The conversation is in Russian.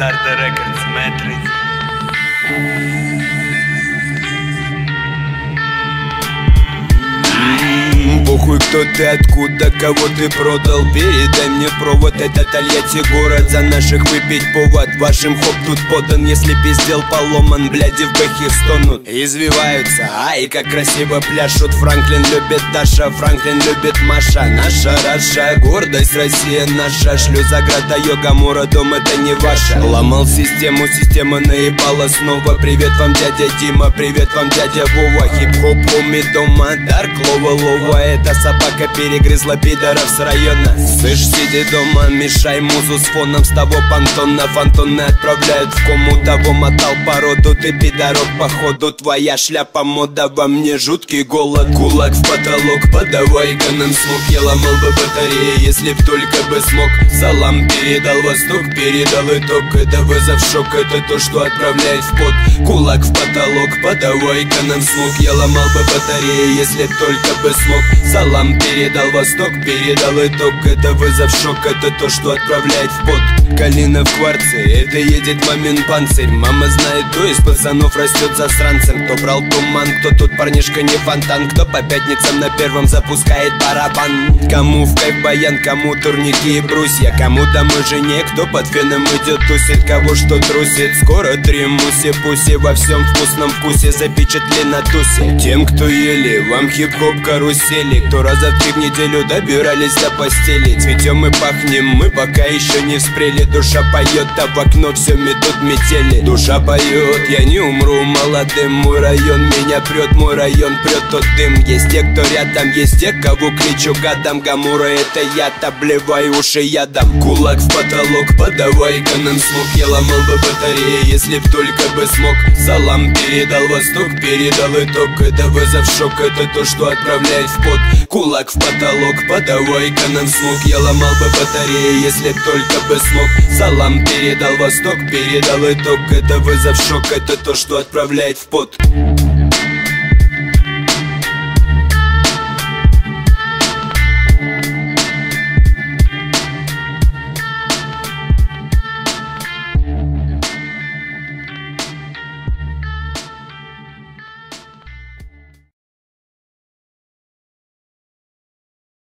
Start the records, Matrix. Похуй кто ты, откуда, кого ты продал Передай мне провод, это Тольятти город За наших выпить повод, вашим хоп тут подан Если пиздел поломан, бляди в бэхе стонут Извиваются, ай, как красиво пляшут Франклин любит Даша, Франклин любит Маша. Наша Раша, гордость Россия наша. Шлюзаграда, йога, мура, дом это не ваша. Ломал систему, система наебала снова. Привет вам дядя Дима, привет вам дядя Вова. Хип-хоп, уми дома, дарк, лова, лова Это собака перегрызла пидоров с района. Слышь, сиди дома, мешай музу с фоном. С того понтона фантоны отправляют в кому Того мотал породу, ты пидорок походу Твоя шляпа мода, во мне жуткий голод Кулак в потолок, подавай ганам смог Я ломал бы батареи, если б только бы смог. Салам передал восток, передал итог. Это вызов шок, это то, что отправляет в пот Кулак в потолок, подавай ганам смог Я ломал бы батареи, если только бы смог. Салам передал восток, передал итог. Это вызов шок, это то, что отправляет в пот Калина в кварце, это едет мамин панцирь. Мама знает, то из пацанов растет засранцем Кто брал туман, кто тут парнишка не фонтан. Кто по пятницам на первом запускает барабан. Кому в кайф баян, кому турники и брусья. Кому домой жене, кто под феном идет тусит. Кого что трусит, скоро три муси Пуси во всем вкусном вкусе запечатли на тусе. Тем, кто ели, вам хип-хоп карусели. Кто раза в три в неделю добирались до постели. Цветем и пахнем, мы пока еще не вспрели Душа поет, а в окно все метут метели. Душа поет, я не умру молодым. Мой район меня прет, мой район прет тот дым. Есть те, кто рядом, есть те, кого кричу гадом. Гамура это я, обливай уши ядом. Кулак в потолок, подавай канам слух Я ломал бы батареи, если б только бы смог. Салам передал восток, передал итог. Это вызов шок, это то, что отправляет в пот. Кулак в потолок, подавай канам слух Я ломал бы батареи, если б только бы смог Салам передал восток, передал итог Это вызов шок, это то, что отправляет в пот